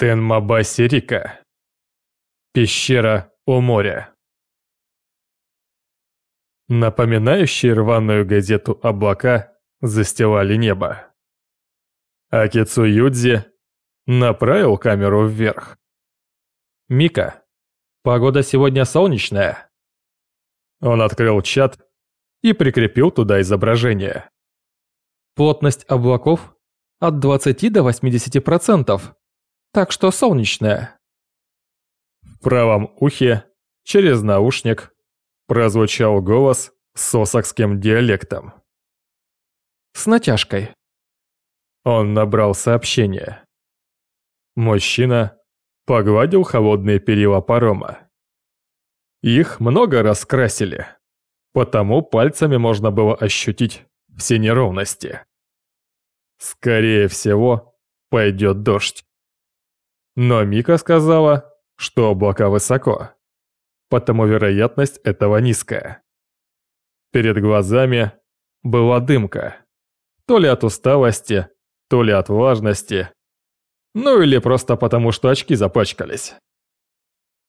Тенмабасирика. Пещера у моря. Напоминающие рваную газету облака застилали небо. Акицу Юдзи направил камеру вверх. «Мика, погода сегодня солнечная». Он открыл чат и прикрепил туда изображение. Плотность облаков от 20 до 80%, так что солнечная. В правом ухе, через наушник, прозвучал голос с сосокским диалектом. С натяжкой. Он набрал сообщение. Мужчина погладил холодные перила парома. Их много раскрасили, потому пальцами можно было ощутить все неровности. Скорее всего, пойдет дождь. Но Мика сказала, что облака высоко, потому вероятность этого низкая. Перед глазами была дымка, то ли от усталости, то ли от влажности, ну или просто потому, что очки запачкались.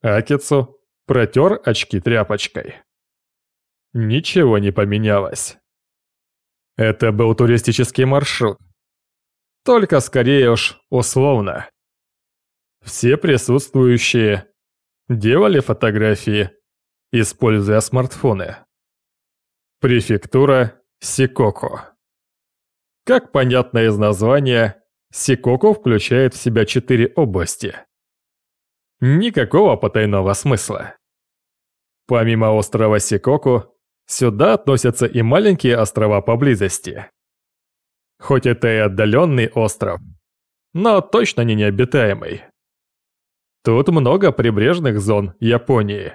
Акицу протер очки тряпочкой. Ничего не поменялось. Это был туристический маршрут. Только скорее уж условно. Все присутствующие делали фотографии, используя смартфоны. Префектура Сикоку. Как понятно из названия, Сикоку включает в себя четыре области. Никакого потайного смысла. Помимо острова Сикоку, сюда относятся и маленькие острова поблизости. Хоть это и отдаленный остров, но точно не необитаемый. Тут много прибрежных зон Японии.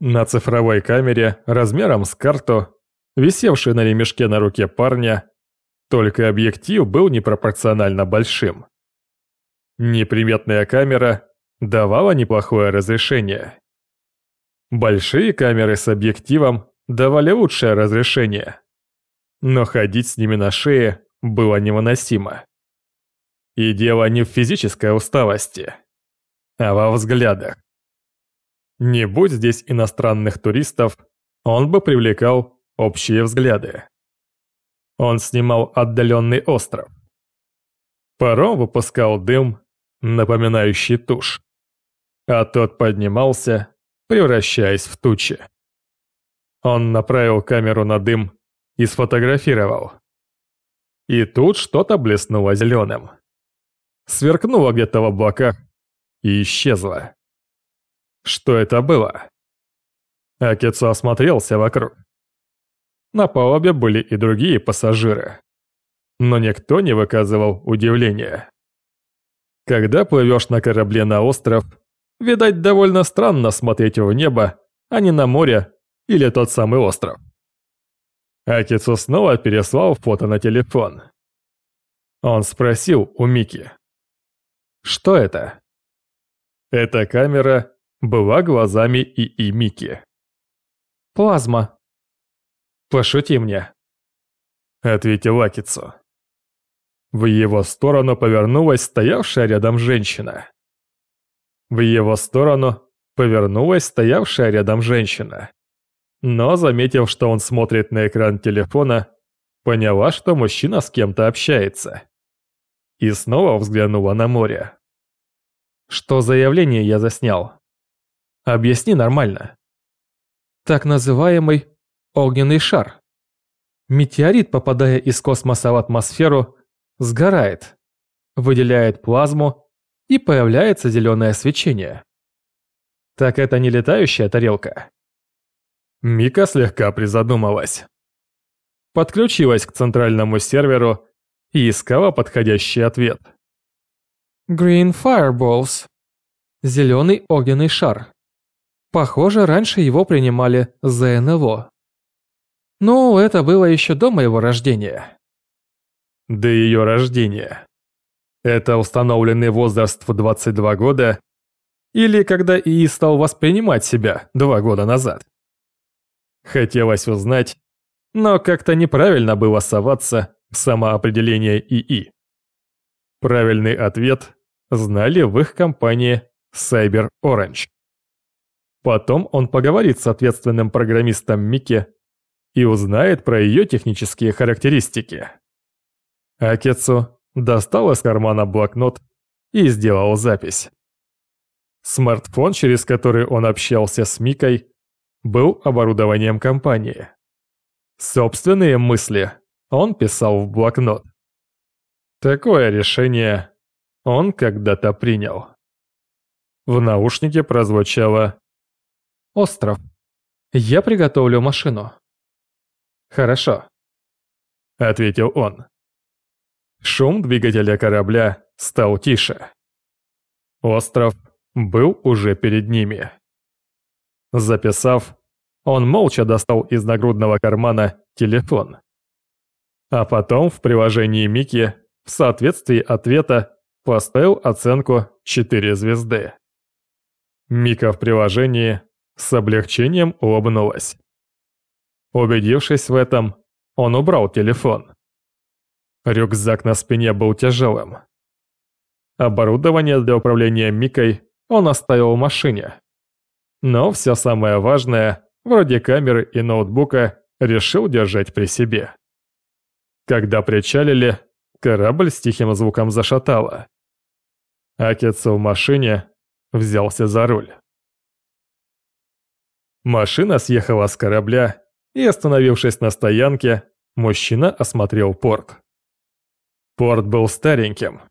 На цифровой камере размером с карту, висевшей на ремешке на руке парня, только объектив был непропорционально большим. Неприметная камера давала неплохое разрешение. Большие камеры с объективом давали лучшее разрешение, но ходить с ними на шее было невыносимо. И дело не в физической усталости а во взглядах. Не будь здесь иностранных туристов, он бы привлекал общие взгляды. Он снимал отдаленный остров. Паром выпускал дым, напоминающий тушь, а тот поднимался, превращаясь в тучи. Он направил камеру на дым и сфотографировал. И тут что-то блеснуло зеленым. Сверкнуло где-то в облаках и исчезла. Что это было? Акицу осмотрелся вокруг. На палубе были и другие пассажиры. Но никто не выказывал удивления. Когда плывешь на корабле на остров, видать довольно странно смотреть в небо, а не на море или тот самый остров. Акицу снова переслал фото на телефон. Он спросил у Мики. «Что это?» Эта камера была глазами ИИ Мики. «Плазма». «Пошути мне», — ответил Акицу. В его сторону повернулась стоявшая рядом женщина. В его сторону повернулась стоявшая рядом женщина. Но, заметив, что он смотрит на экран телефона, поняла, что мужчина с кем-то общается. И снова взглянула на море. Что за явление я заснял? Объясни нормально. Так называемый огненный шар. Метеорит, попадая из космоса в атмосферу, сгорает, выделяет плазму и появляется зеленое свечение. Так это не летающая тарелка? Мика слегка призадумалась. Подключилась к центральному серверу и искала подходящий ответ. Green Fireballs. Зеленый огненный шар. Похоже, раньше его принимали за НЛО. Ну, это было еще до моего рождения. До ее рождения. Это установленный возраст в 22 года или когда ИИ стал воспринимать себя два года назад. Хотелось узнать, но как-то неправильно было соваться в самоопределение ИИ. Правильный ответ знали в их компании Cyber Orange. Потом он поговорит с ответственным программистом Микки и узнает про ее технические характеристики. Акетсу достал из кармана блокнот и сделал запись. Смартфон, через который он общался с Микой, был оборудованием компании. Собственные мысли он писал в блокнот. Такое решение он когда-то принял. В наушнике прозвучало «Остров. Я приготовлю машину». «Хорошо», — ответил он. Шум двигателя корабля стал тише. Остров был уже перед ними. Записав, он молча достал из нагрудного кармана телефон. А потом в приложении Мики в соответствии ответа поставил оценку 4 звезды. Мика в приложении с облегчением улыбнулась. Убедившись в этом, он убрал телефон. Рюкзак на спине был тяжелым. Оборудование для управления Микой он оставил в машине. Но все самое важное, вроде камеры и ноутбука, решил держать при себе. Когда причалили, корабль с тихим звуком зашатало. Акицу в машине взялся за руль. Машина съехала с корабля, и, остановившись на стоянке, мужчина осмотрел порт. Порт был стареньким.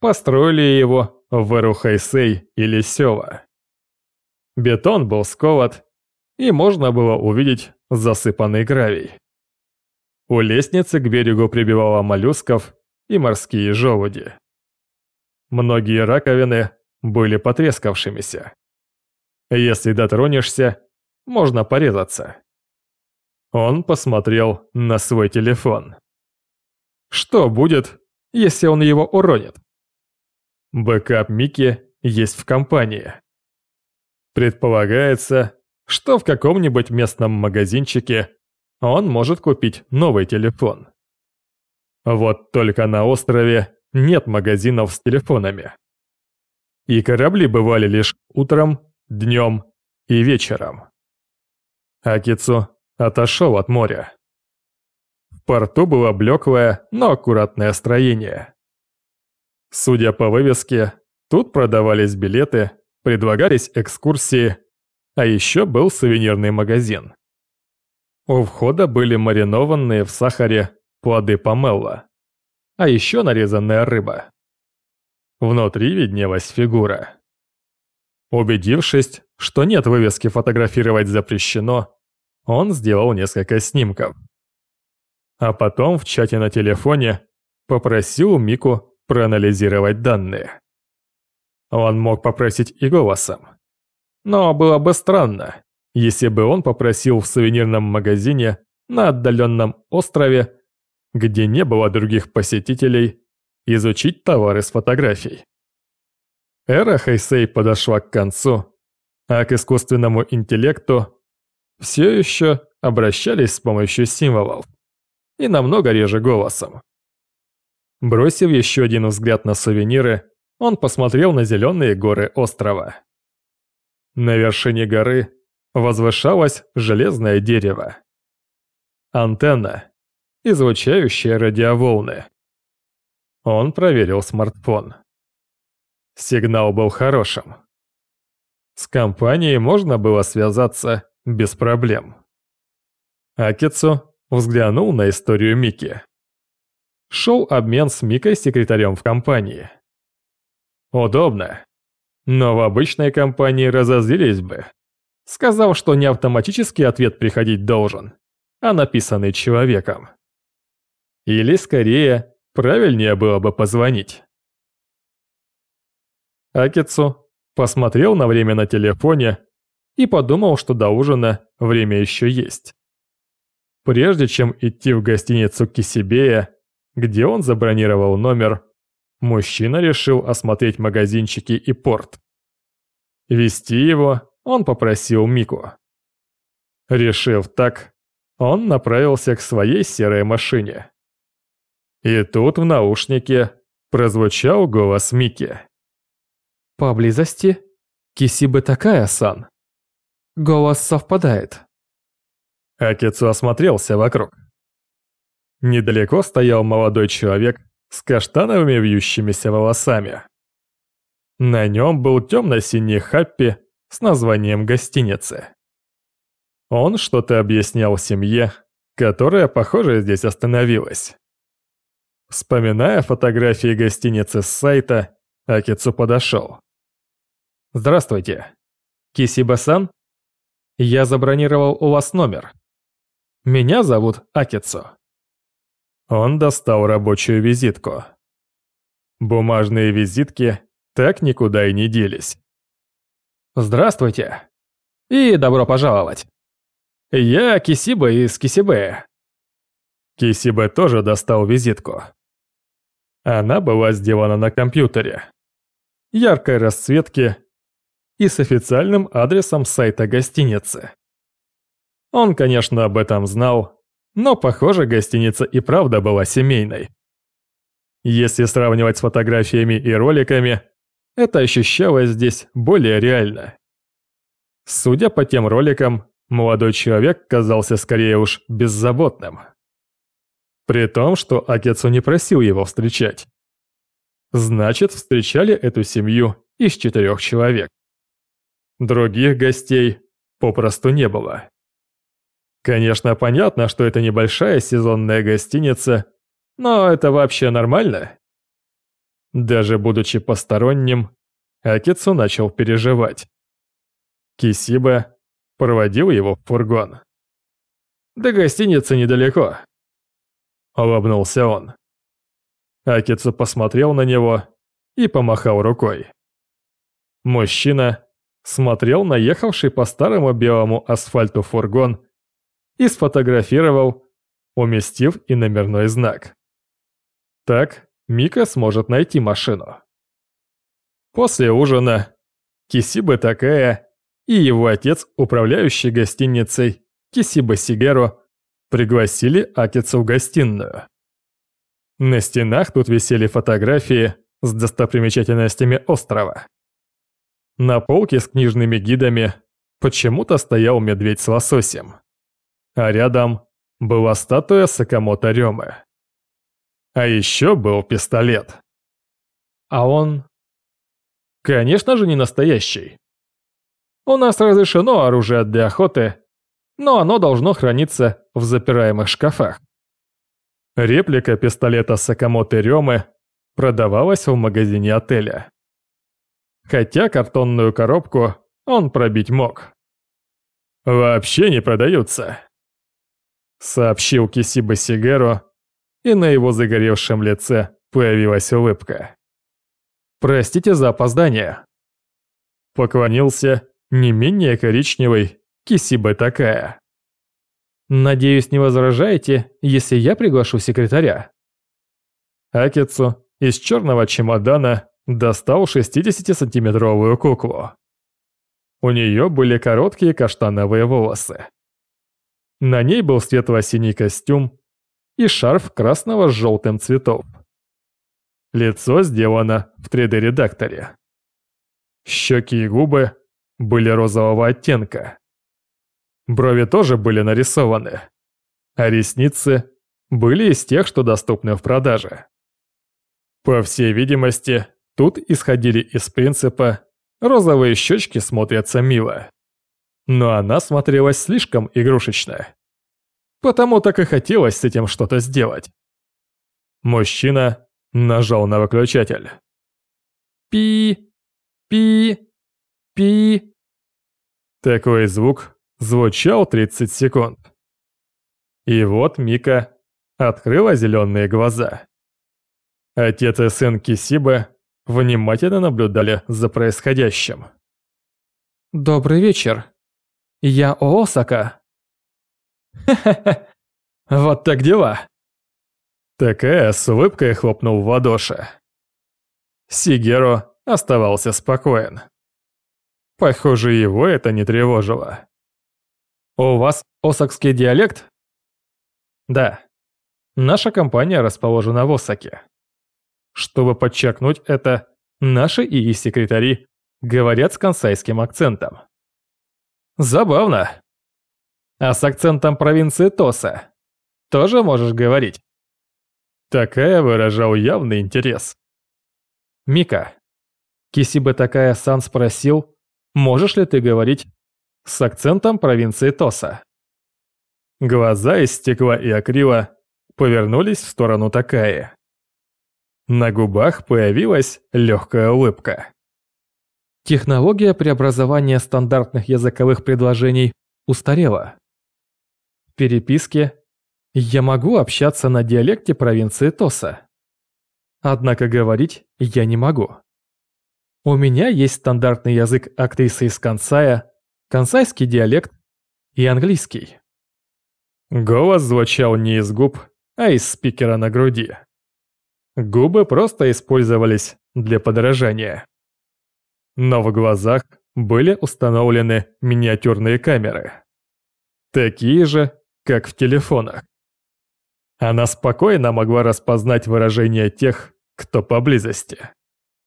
Построили его в Эрухайсей или Сёва. Бетон был сковат, и можно было увидеть засыпанный гравий. У лестницы к берегу прибивало моллюсков и морские желуди. Многие раковины были потрескавшимися. Если дотронешься, можно порезаться. Он посмотрел на свой телефон. Что будет, если он его уронит? Бэкап Микки есть в компании. Предполагается, что в каком-нибудь местном магазинчике он может купить новый телефон. Вот только на острове нет магазинов с телефонами. И корабли бывали лишь утром, днем и вечером. Акицу отошел от моря. В порту было блеклое, но аккуратное строение. Судя по вывеске, тут продавались билеты, предлагались экскурсии, а еще был сувенирный магазин. У входа были маринованные в сахаре плоды помелла, а еще нарезанная рыба. Внутри виднелась фигура. Убедившись, что нет вывески «Фотографировать запрещено», он сделал несколько снимков. А потом в чате на телефоне попросил Мику проанализировать данные. Он мог попросить и голосом. Но было бы странно, если бы он попросил в сувенирном магазине на отдаленном острове, где не было других посетителей, изучить товары с фотографий. Эра Хайсей подошла к концу, а к искусственному интеллекту все еще обращались с помощью символов и намного реже голосом. Бросив еще один взгляд на сувениры, он посмотрел на зеленые горы острова. На вершине горы возвышалось железное дерево. Антенна, излучающая радиоволны. Он проверил смартфон. Сигнал был хорошим. С компанией можно было связаться без проблем. Акицу взглянул на историю Мики. Шел обмен с Микой секретарем в компании. Удобно. Но в обычной компании разозлились бы. Сказал, что не автоматический ответ приходить должен, а написанный человеком. Или скорее, правильнее было бы позвонить. Акицу посмотрел на время на телефоне и подумал, что до ужина время еще есть. Прежде чем идти в гостиницу Кисибея, где он забронировал номер, мужчина решил осмотреть магазинчики и порт. Вести его он попросил Мику. Решив так, он направился к своей серой машине. И тут в наушнике прозвучал голос Мики. Поблизости Кисибы такая-сан. Голос совпадает. Акицу осмотрелся вокруг. Недалеко стоял молодой человек с каштановыми вьющимися волосами. На нем был темно-синий хаппи с названием гостиницы. Он что-то объяснял семье, которая, похоже, здесь остановилась. Вспоминая фотографии гостиницы с сайта, Акицу подошел. «Здравствуйте. Кисиба-сан? Я забронировал у вас номер. Меня зовут Акицу». Он достал рабочую визитку. Бумажные визитки так никуда и не делись. «Здравствуйте. И добро пожаловать. Я Кисиба из Кисибе». Кисибе тоже достал визитку. Она была сделана на компьютере. Яркой расцветки и с официальным адресом сайта гостиницы. Он, конечно, об этом знал, но, похоже, гостиница и правда была семейной. Если сравнивать с фотографиями и роликами, это ощущалось здесь более реально. Судя по тем роликам, молодой человек казался скорее уж беззаботным. При том, что Акецу не просил его встречать. Значит, встречали эту семью из четырех человек. Других гостей попросту не было. Конечно, понятно, что это небольшая сезонная гостиница, но это вообще нормально. Даже будучи посторонним, Акицу начал переживать. Кисиба проводил его в фургон. «До гостиницы недалеко», — улыбнулся он. Акицу посмотрел на него и помахал рукой. Мужчина смотрел на ехавший по старому белому асфальту фургон и сфотографировал, уместив и номерной знак. Так Мика сможет найти машину. После ужина Кисиба такая и его отец, управляющий гостиницей Кисиба Сигеро, пригласили Акицу в гостиную. На стенах тут висели фотографии с достопримечательностями острова. На полке с книжными гидами почему-то стоял медведь с лососем. А рядом была статуя Сакамото Рёмы. А еще был пистолет. А он... Конечно же не настоящий. У нас разрешено оружие для охоты, но оно должно храниться в запираемых шкафах. Реплика пистолета Сакамото Рёмы продавалась в магазине отеля хотя картонную коробку он пробить мог. «Вообще не продаются», — сообщил Кисиба Сигару, и на его загоревшем лице появилась улыбка. «Простите за опоздание». Поклонился не менее коричневый Кисиба такая. «Надеюсь, не возражаете, если я приглашу секретаря?» Акицу из черного чемодана достал 60-сантиметровую куклу. У нее были короткие каштановые волосы. На ней был светло-синий костюм и шарф красного с желтым цветов. Лицо сделано в 3D-редакторе. Щеки и губы были розового оттенка. Брови тоже были нарисованы, а ресницы были из тех, что доступны в продаже. По всей видимости, Тут исходили из принципа «розовые щечки смотрятся мило». Но она смотрелась слишком игрушечно. Потому так и хотелось с этим что-то сделать. Мужчина нажал на выключатель. Пи, пи, пи. Такой звук звучал 30 секунд. И вот Мика открыла зеленые глаза. Отец и сын Кисиба внимательно наблюдали за происходящим. «Добрый вечер. Я Оосака». «Ха-ха-ха, вот так дела». Такая с улыбкой хлопнул в ладоши. Сигеро оставался спокоен. Похоже, его это не тревожило. «У вас осакский диалект?» «Да. Наша компания расположена в Осаке. Чтобы подчеркнуть это, наши ИИ-секретари говорят с консайским акцентом. Забавно. А с акцентом провинции Тоса тоже можешь говорить? Такая выражал явный интерес. Мика, Кисиба такая сан спросил, можешь ли ты говорить с акцентом провинции Тоса? Глаза из стекла и акрила повернулись в сторону Такая. На губах появилась легкая улыбка. Технология преобразования стандартных языковых предложений устарела. Переписке я могу общаться на диалекте провинции Тоса. Однако говорить я не могу. У меня есть стандартный язык актрисы из Кансая, кансайский диалект и английский. Голос звучал не из губ, а из спикера на груди. Губы просто использовались для подражания. Но в глазах были установлены миниатюрные камеры. Такие же, как в телефонах. Она спокойно могла распознать выражения тех, кто поблизости.